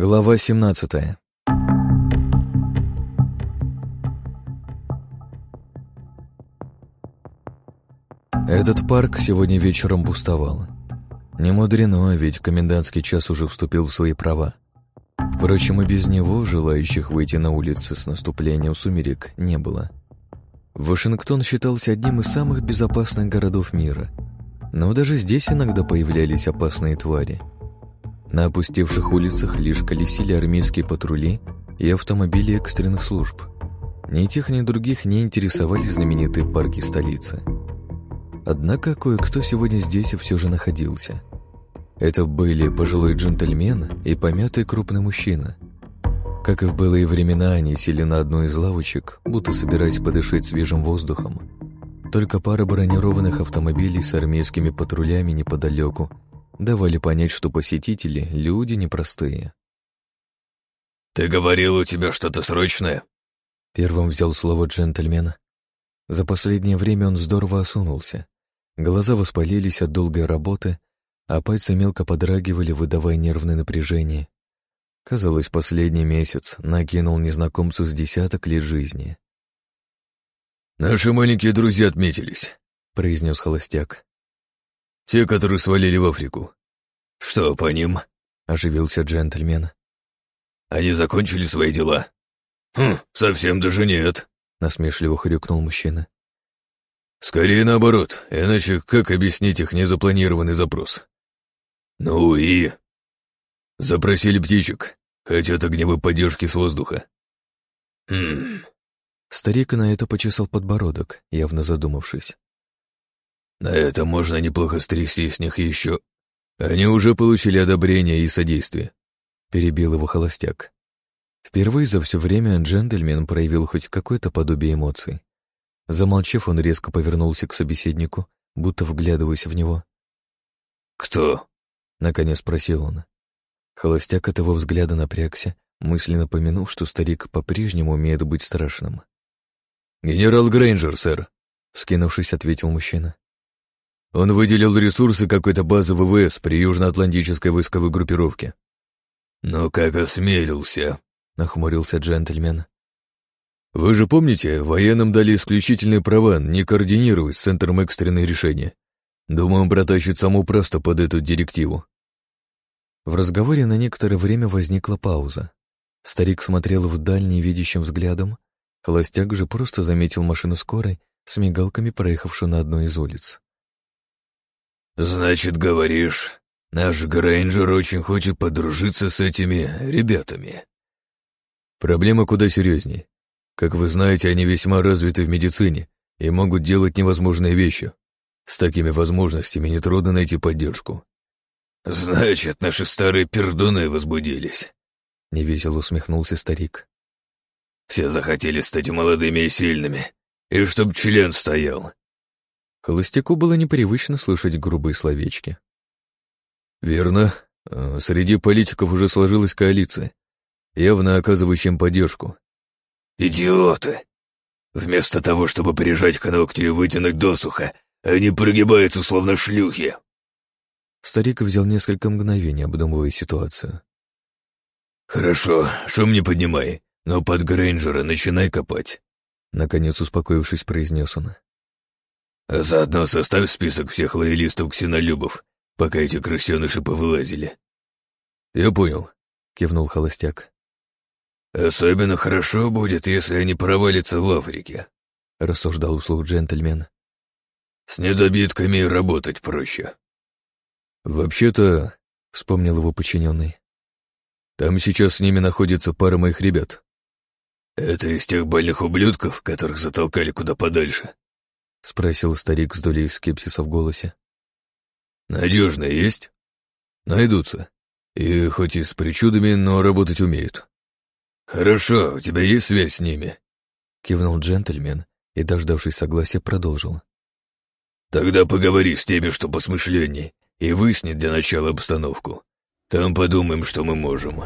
Глава 17 Этот парк сегодня вечером пустовал. Не мудрено, ведь комендантский час уже вступил в свои права. Впрочем, и без него желающих выйти на улицы с наступлением сумерек не было. Вашингтон считался одним из самых безопасных городов мира. Но даже здесь иногда появлялись опасные твари. На опустевших улицах лишь колесили армейские патрули и автомобили экстренных служб. Ни тех, ни других не интересовали знаменитые парки столицы. Однако кое-кто сегодня здесь все же находился. Это были пожилой джентльмен и помятый крупный мужчина. Как и в былые времена, они сели на одну из лавочек, будто собираясь подышать свежим воздухом. Только пара бронированных автомобилей с армейскими патрулями неподалеку давали понять, что посетители — люди непростые. «Ты говорил, у тебя что-то срочное?» Первым взял слово джентльмена. За последнее время он здорово осунулся. Глаза воспалились от долгой работы, а пальцы мелко подрагивали, выдавая нервное напряжение. Казалось, последний месяц накинул незнакомцу с десяток лет жизни. «Наши маленькие друзья отметились», — произнес холостяк. «Те, которые свалили в Африку. Что по ним?» — оживился джентльмен. «Они закончили свои дела?» «Хм, совсем даже нет», — насмешливо хрюкнул мужчина. «Скорее наоборот, иначе как объяснить их незапланированный запрос?» «Ну и...» «Запросили птичек, хотят огневой поддержки с воздуха». «Хм...» Старик на это почесал подбородок, явно задумавшись. «На это можно неплохо стрясти с них еще. Они уже получили одобрение и содействие», — перебил его холостяк. Впервые за все время джентльмен проявил хоть какое-то подобие эмоций. Замолчав, он резко повернулся к собеседнику, будто вглядываясь в него. «Кто?» — наконец спросил он. Холостяк от его взгляда напрягся, мысленно помянув, что старик по-прежнему умеет быть страшным. «Генерал Грейнджер, сэр», — вскинувшись, ответил мужчина. «Он выделил ресурсы какой-то базы ВВС при Южноатлантической войсковой группировке». «Ну как осмелился», — нахмурился джентльмен. «Вы же помните, военным дали исключительные права не координировать с Центром экстренные решения. Думаю, он протащит саму просто под эту директиву». В разговоре на некоторое время возникла пауза. Старик смотрел вдаль невидящим взглядом, холостяк же просто заметил машину скорой с мигалками, проехавшую на одной из улиц. «Значит, говоришь, наш Грейнджер очень хочет подружиться с этими ребятами?» «Проблема куда серьезнее. Как вы знаете, они весьма развиты в медицине и могут делать невозможные вещи. С такими возможностями нетрудно найти поддержку. Значит, наши старые пердуны возбудились. Невесело усмехнулся старик. Все захотели стать молодыми и сильными, и чтоб член стоял. Холостяку было непривычно слышать грубые словечки. Верно. А, среди политиков уже сложилась коалиция, явно оказывающая им поддержку. «Идиоты! Вместо того, чтобы прижать к ногтю и вытянуть досуха, они прогибаются, словно шлюхи!» Старик взял несколько мгновений, обдумывая ситуацию. «Хорошо, шум не поднимай, но под Грейнджера начинай копать», наконец успокоившись, произнес он. «А заодно составь список всех лоялистов ксенолюбов, пока эти крысеныши повылазили». «Я понял», — кивнул холостяк. «Особенно хорошо будет, если они провалятся в Африке», — рассуждал услуг джентльмен. «С недобитками работать проще». «Вообще-то», — вспомнил его подчиненный, «там сейчас с ними находится пара моих ребят». «Это из тех больных ублюдков, которых затолкали куда подальше?» — спросил старик с долей скепсиса в голосе. «Надежные есть?» «Найдутся. И хоть и с причудами, но работать умеют. «Хорошо, у тебя есть связь с ними?» Кивнул джентльмен и, дождавшись согласия, продолжил. «Тогда поговори с теми, что посмышленней, и выясни для начала обстановку. Там подумаем, что мы можем».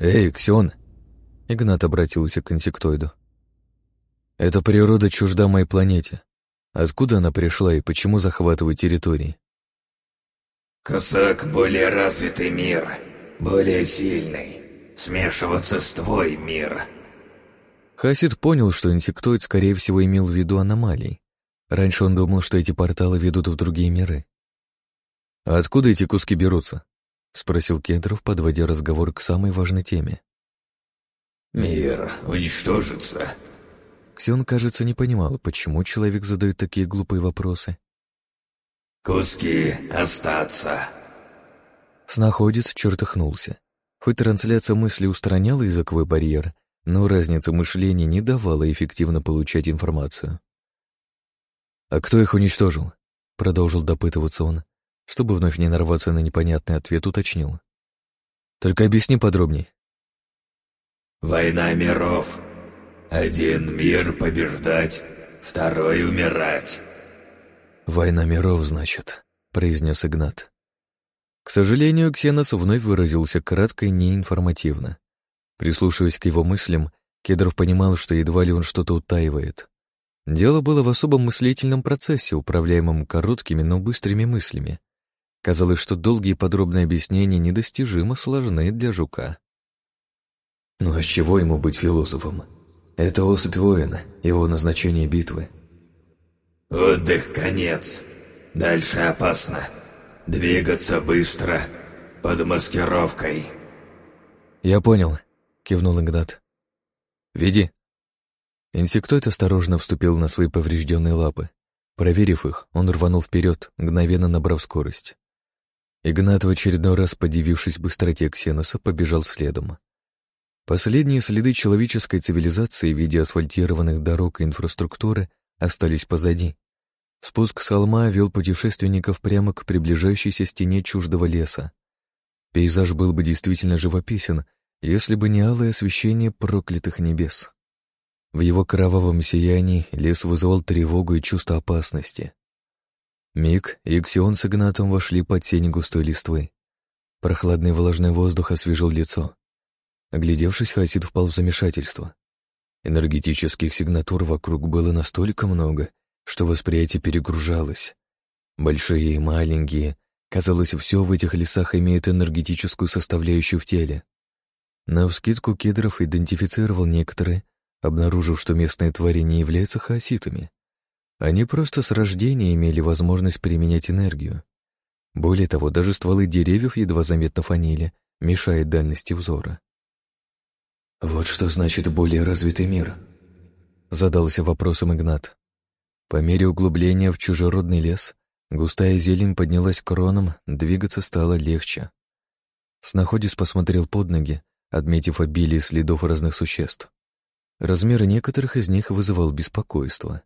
«Эй, Ксион!» Игнат обратился к инсектоиду. «Эта природа чужда моей планете. Откуда она пришла и почему захватывает территории? Кусок более развитый мир, более сильный, смешиваться с твой мир. Хасид понял, что инсектоид, скорее всего, имел в виду аномалии. Раньше он думал, что эти порталы ведут в другие миры. «А откуда эти куски берутся?» — спросил Кедров, подводя разговор к самой важной теме. «Мир уничтожится». Ксен, кажется, не понимал, почему человек задает такие глупые вопросы. «Куски остаться». Снаходец чертыхнулся. Хоть трансляция мысли устраняла языковой барьер, но разница мышления не давала эффективно получать информацию. «А кто их уничтожил?» — продолжил допытываться он, чтобы вновь не нарваться на непонятный ответ, уточнил. «Только объясни подробней». «Война миров. Один мир побеждать, второй умирать». «Война миров, значит», — произнес Игнат. К сожалению, Ксенос вновь выразился кратко и неинформативно. Прислушиваясь к его мыслям, Кедров понимал, что едва ли он что-то утаивает. Дело было в особом мыслительном процессе, управляемом короткими, но быстрыми мыслями. Казалось, что долгие подробные объяснения недостижимо сложны для жука. Ну а с чего ему быть философом? Это особь воина, его назначение битвы. Отдых конец. Дальше опасно. Двигаться быстро, под маскировкой. Я понял, — кивнул Игнат. «Веди». Инсектоид осторожно вступил на свои поврежденные лапы. Проверив их, он рванул вперед, мгновенно набрав скорость. Игнат, в очередной раз подивившись быстроте Ксеноса, побежал следом. Последние следы человеческой цивилизации в виде асфальтированных дорог и инфраструктуры остались позади. Спуск с холма вел путешественников прямо к приближающейся стене чуждого леса. Пейзаж был бы действительно живописен, если бы не алое освещение проклятых небес. В его кровавом сиянии лес вызывал тревогу и чувство опасности. Миг и Ксион с Игнатом вошли под тень густой листвы. Прохладный влажный воздух освежил лицо. Оглядевшись, Хасид впал в замешательство. Энергетических сигнатур вокруг было настолько много, что восприятие перегружалось. Большие и маленькие, казалось, все в этих лесах имеет энергетическую составляющую в теле. На вскидку Кедров идентифицировал некоторые, обнаружив, что местные твари не являются хаоситами. Они просто с рождения имели возможность применять энергию. Более того, даже стволы деревьев едва заметно фанили, мешая дальности взора. «Вот что значит более развитый мир», — задался вопросом Игнат. По мере углубления в чужеродный лес густая зелень поднялась кроном, двигаться стало легче. Снаходец посмотрел под ноги, отметив обилие следов разных существ. Размер некоторых из них вызывал беспокойство.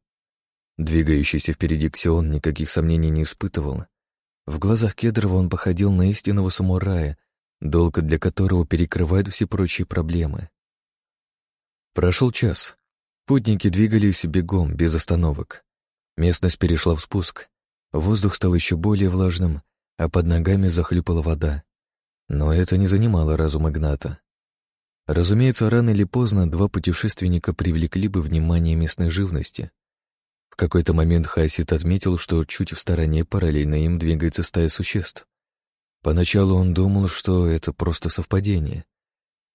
Двигающийся впереди Ксион никаких сомнений не испытывал. В глазах Кедрова он походил на истинного самурая, долг для которого перекрывает все прочие проблемы. Прошел час. Путники двигались бегом, без остановок. Местность перешла в спуск. Воздух стал еще более влажным, а под ногами захлюпала вода. Но это не занимало разум Игната. Разумеется, рано или поздно два путешественника привлекли бы внимание местной живности. В какой-то момент Хасит отметил, что чуть в стороне параллельно им двигается стая существ. Поначалу он думал, что это просто совпадение.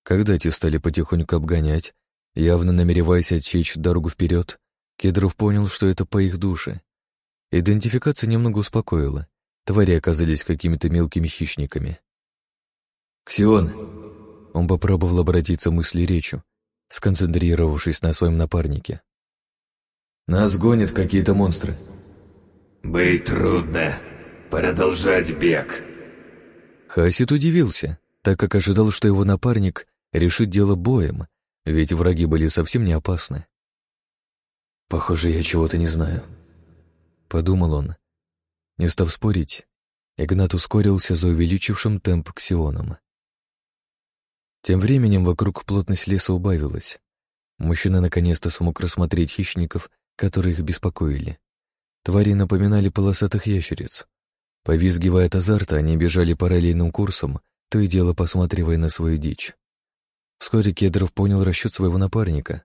Когда те стали потихоньку обгонять, явно намереваясь отсечь дорогу вперед, Кедров понял, что это по их душе. Идентификация немного успокоила. Твари оказались какими-то мелкими хищниками. «Ксион!» Он попробовал обратиться мысли речью, сконцентрировавшись на своем напарнике. «Нас гонят какие-то монстры». «Быть трудно. Продолжать бег». Хасид удивился, так как ожидал, что его напарник решит дело боем, ведь враги были совсем не опасны. «Похоже, я чего-то не знаю», — подумал он. Не став спорить, Игнат ускорился за увеличившим темп ксионом. Тем временем вокруг плотность леса убавилась. Мужчина наконец-то смог рассмотреть хищников, которые их беспокоили. Твари напоминали полосатых ящериц. Повизгивая от азарта, они бежали параллельным курсом, то и дело посматривая на свою дичь. Вскоре Кедров понял расчет своего напарника.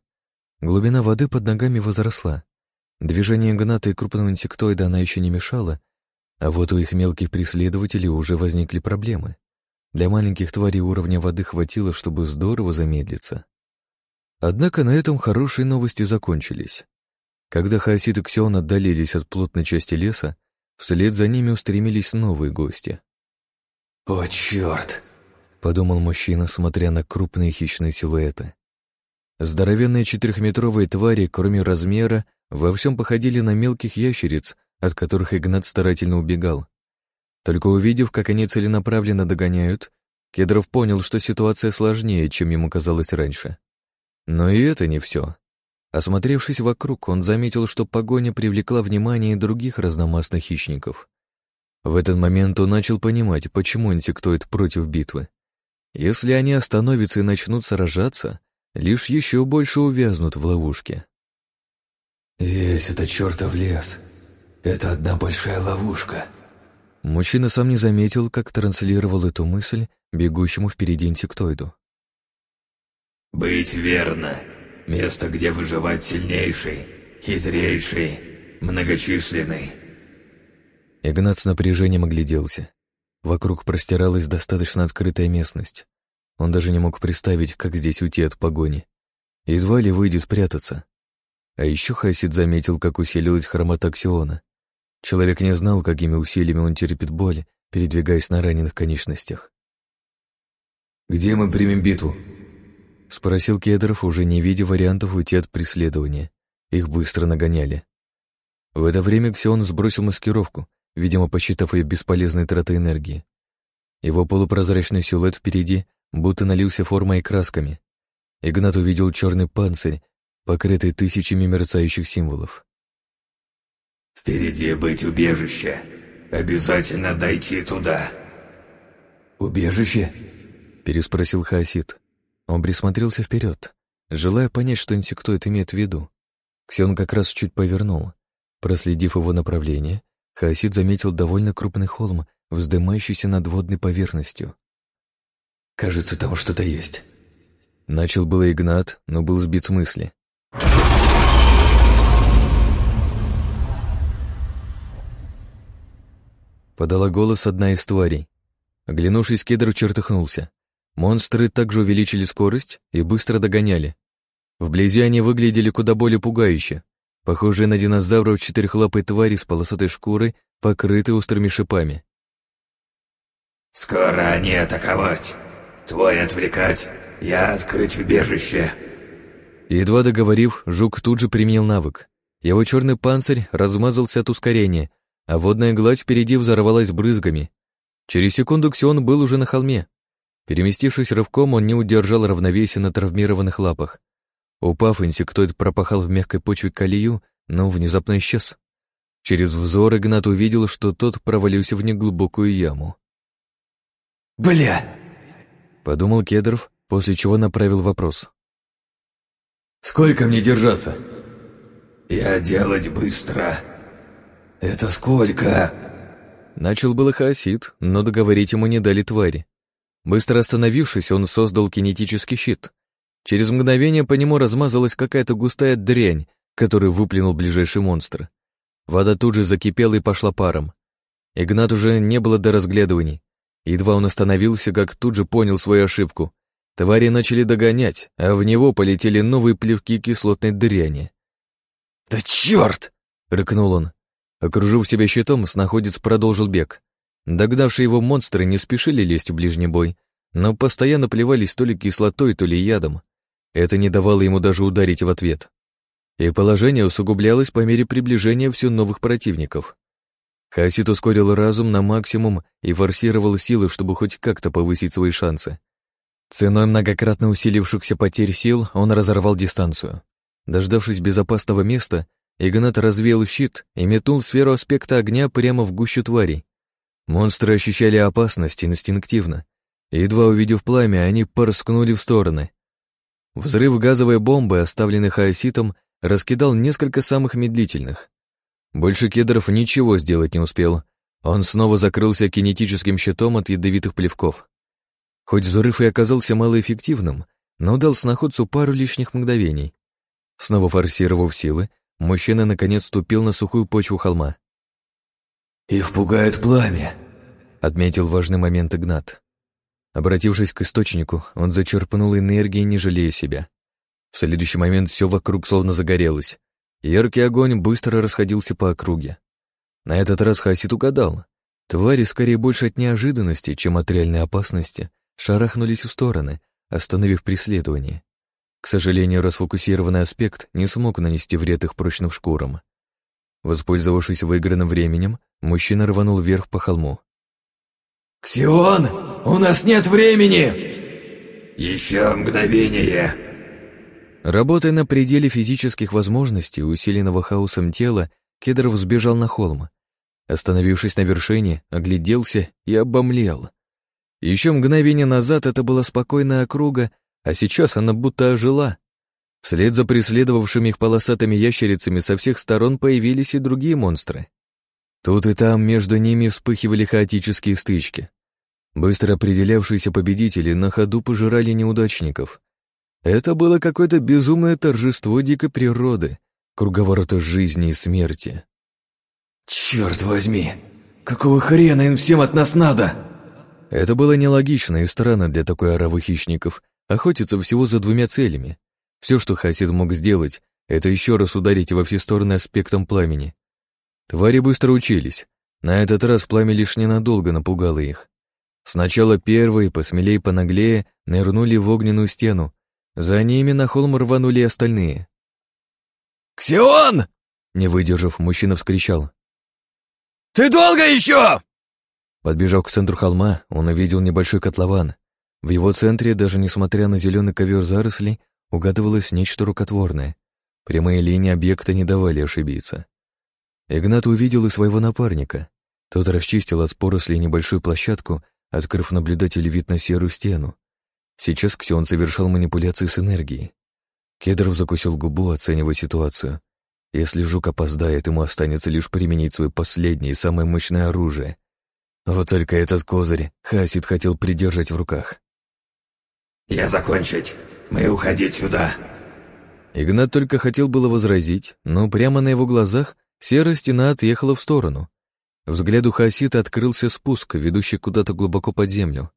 Глубина воды под ногами возросла. Движение гната и крупного инсектоида она еще не мешала, А вот у их мелких преследователей уже возникли проблемы. Для маленьких тварей уровня воды хватило, чтобы здорово замедлиться. Однако на этом хорошие новости закончились. Когда Хаосит и Ксион отдалились от плотной части леса, вслед за ними устремились новые гости. «О, черт!» — подумал мужчина, смотря на крупные хищные силуэты. Здоровенные четырехметровые твари, кроме размера, во всем походили на мелких ящериц, от которых Игнат старательно убегал. Только увидев, как они целенаправленно догоняют, Кедров понял, что ситуация сложнее, чем ему казалось раньше. Но и это не все. Осмотревшись вокруг, он заметил, что погоня привлекла внимание других разномастных хищников. В этот момент он начал понимать, почему инсектоид против битвы. Если они остановятся и начнут сражаться, лишь еще больше увязнут в ловушке. «Весь этот чертов лес — это одна большая ловушка», Мужчина сам не заметил, как транслировал эту мысль бегущему впереди инсектоиду. «Быть верно. Место, где выживать сильнейший, хитрейший, многочисленный». Игнат с напряжением огляделся. Вокруг простиралась достаточно открытая местность. Он даже не мог представить, как здесь уйти от погони. Едва ли выйдет прятаться. А еще Хасид заметил, как усилилась хромота Ксиона. Человек не знал, какими усилиями он терпит боль, передвигаясь на раненых конечностях. «Где мы примем битву?» — спросил Кедров, уже не видя вариантов уйти от преследования. Их быстро нагоняли. В это время Ксион сбросил маскировку, видимо, посчитав ее бесполезной тратой энергии. Его полупрозрачный силуэт впереди будто налился формой и красками. Игнат увидел черный панцирь, покрытый тысячами мерцающих символов. «Впереди быть убежище. Обязательно дойти туда». «Убежище?» — переспросил Хаосид. Он присмотрелся вперед, желая понять, что инсектоид имеет в виду. Ксион как раз чуть повернул. Проследив его направление, Хаосид заметил довольно крупный холм, вздымающийся над водной поверхностью. «Кажется, там что-то есть». Начал было Игнат, но был сбит с мысли. Подала голос одна из тварей. Оглянувшись, кедр чертыхнулся. Монстры также увеличили скорость и быстро догоняли. Вблизи они выглядели куда более пугающе. Похожие на динозавров четырехлапой твари с полосатой шкурой, покрытой острыми шипами. «Скоро они атаковать. Твой отвлекать, я открыть убежище». Едва договорив, жук тут же применил навык. Его черный панцирь размазался от ускорения, а водная гладь впереди взорвалась брызгами. Через секунду Ксион был уже на холме. Переместившись рывком, он не удержал равновесие на травмированных лапах. Упав, инсектоид пропахал в мягкой почве колею, но внезапно исчез. Через взор Игнат увидел, что тот провалился в неглубокую яму. «Бля!» — подумал Кедров, после чего направил вопрос. «Сколько мне держаться?» «Я делать быстро», «Это сколько?» Начал было Хаосид, но договорить ему не дали твари. Быстро остановившись, он создал кинетический щит. Через мгновение по нему размазалась какая-то густая дрянь, которую выплюнул ближайший монстр. Вода тут же закипела и пошла паром. Игнат уже не было до разглядываний. Едва он остановился, как тут же понял свою ошибку. Твари начали догонять, а в него полетели новые плевки кислотной дряни. «Да черт!» — рыкнул он. Окружив себя щитом, снаходец продолжил бег. Догнавшие его монстры не спешили лезть в ближний бой, но постоянно плевались то ли кислотой, то ли ядом. Это не давало ему даже ударить в ответ. И положение усугублялось по мере приближения все новых противников. Хасит ускорил разум на максимум и форсировал силы, чтобы хоть как-то повысить свои шансы. Ценой многократно усилившихся потерь сил он разорвал дистанцию. Дождавшись безопасного места, Игнат развеял щит и метнул сферу аспекта огня прямо в гущу тварей. Монстры ощущали опасность инстинктивно. Едва увидев пламя, они порскнули в стороны. Взрыв газовой бомбы, оставленный хаоситом, раскидал несколько самых медлительных. Больше кедров ничего сделать не успел. Он снова закрылся кинетическим щитом от ядовитых плевков. Хоть взрыв и оказался малоэффективным, но дал сноходцу пару лишних мгновений. Снова форсировав силы, Мужчина наконец ступил на сухую почву холма. Их пугает пламя», — отметил важный момент Игнат. Обратившись к источнику, он зачерпнул энергии, не жалея себя. В следующий момент все вокруг словно загорелось. Яркий огонь быстро расходился по округе. На этот раз Хасид угадал. Твари, скорее больше от неожиданности, чем от реальной опасности, шарахнулись в стороны, остановив преследование. К сожалению, расфокусированный аспект не смог нанести вред их прочным шкурам. Воспользовавшись выигранным временем, мужчина рванул вверх по холму. «Ксион, у нас нет времени!» «Еще мгновение!» Работая на пределе физических возможностей, усиленного хаосом тела, Кедров сбежал на холм. Остановившись на вершине, огляделся и обомлел. Еще мгновение назад это была спокойная округа, а сейчас она будто ожила. Вслед за преследовавшими их полосатыми ящерицами со всех сторон появились и другие монстры. Тут и там между ними вспыхивали хаотические стычки. Быстро определявшиеся победители на ходу пожирали неудачников. Это было какое-то безумное торжество дикой природы, круговорота жизни и смерти. «Черт возьми! Какого хрена им всем от нас надо?» Это было нелогично и странно для такой оравы хищников охотиться всего за двумя целями. Все, что Хасид мог сделать, это еще раз ударить во все стороны аспектом пламени. Твари быстро учились. На этот раз пламя лишь ненадолго напугало их. Сначала первые, посмелее понаглее, нырнули в огненную стену. За ними на холм рванули остальные. «Ксион!» Не выдержав, мужчина вскричал. «Ты долго еще?» Подбежав к центру холма, он увидел небольшой котлован. В его центре, даже несмотря на зеленый ковер зарослей, угадывалось нечто рукотворное. Прямые линии объекта не давали ошибиться. Игнат увидел и своего напарника. Тот расчистил от порослей небольшую площадку открыв наблюдателю вид на серую стену. Сейчас Ксион совершал манипуляции с энергией. Кедров закусил губу, оценивая ситуацию. Если жук опоздает, ему останется лишь применить свое последнее и самое мощное оружие. Вот только этот козырь Хасид хотел придержать в руках. «Я закончить. Мы уходить сюда». Игнат только хотел было возразить, но прямо на его глазах серая стена отъехала в сторону. Взгляду Хасита открылся спуск, ведущий куда-то глубоко под землю.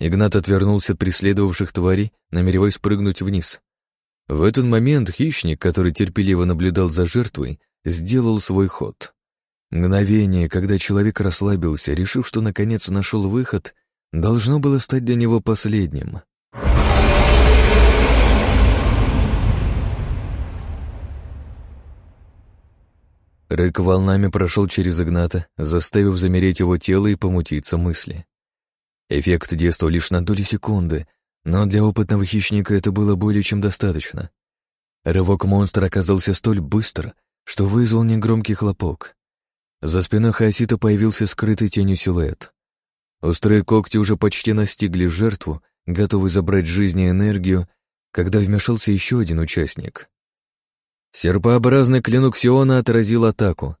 Игнат отвернулся от преследовавших тварей, намереваясь прыгнуть вниз. В этот момент хищник, который терпеливо наблюдал за жертвой, сделал свой ход. Мгновение, когда человек расслабился, решив, что наконец нашел выход, должно было стать для него последним. Рык волнами прошел через Игната, заставив замереть его тело и помутиться мысли. Эффект действовал лишь на доли секунды, но для опытного хищника это было более чем достаточно. Рывок монстра оказался столь быстр, что вызвал негромкий хлопок. За спиной Хаосита появился скрытый тенью силуэт. Острые когти уже почти настигли жертву, готовый забрать жизнь и энергию, когда вмешался еще один участник. Серпообразный клинок Сиона отразил атаку.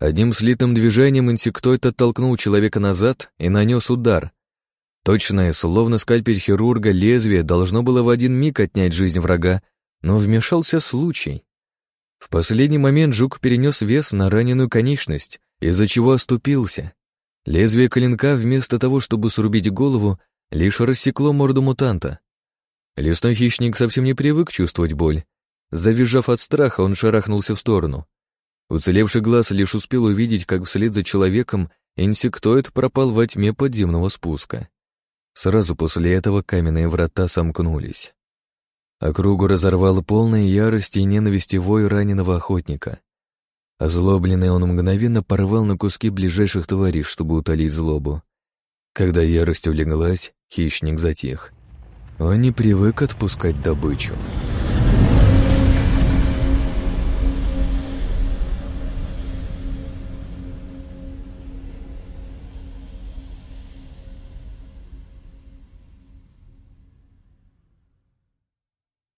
Одним слитным движением инсектоид оттолкнул человека назад и нанес удар. Точное, словно скальпель хирурга, лезвие должно было в один миг отнять жизнь врага, но вмешался случай. В последний момент жук перенес вес на раненую конечность, из-за чего оступился. Лезвие клинка, вместо того, чтобы срубить голову, лишь рассекло морду мутанта. Лесной хищник совсем не привык чувствовать боль, Завизжав от страха, он шарахнулся в сторону. Уцелевший глаз лишь успел увидеть, как вслед за человеком инсектоид пропал во тьме подземного спуска. Сразу после этого каменные врата сомкнулись. Округу разорвало полной ярости и ненависти вой раненого охотника. Озлобленный он мгновенно порвал на куски ближайших тварей, чтобы утолить злобу. Когда ярость улеглась, хищник затих. Он не привык отпускать добычу.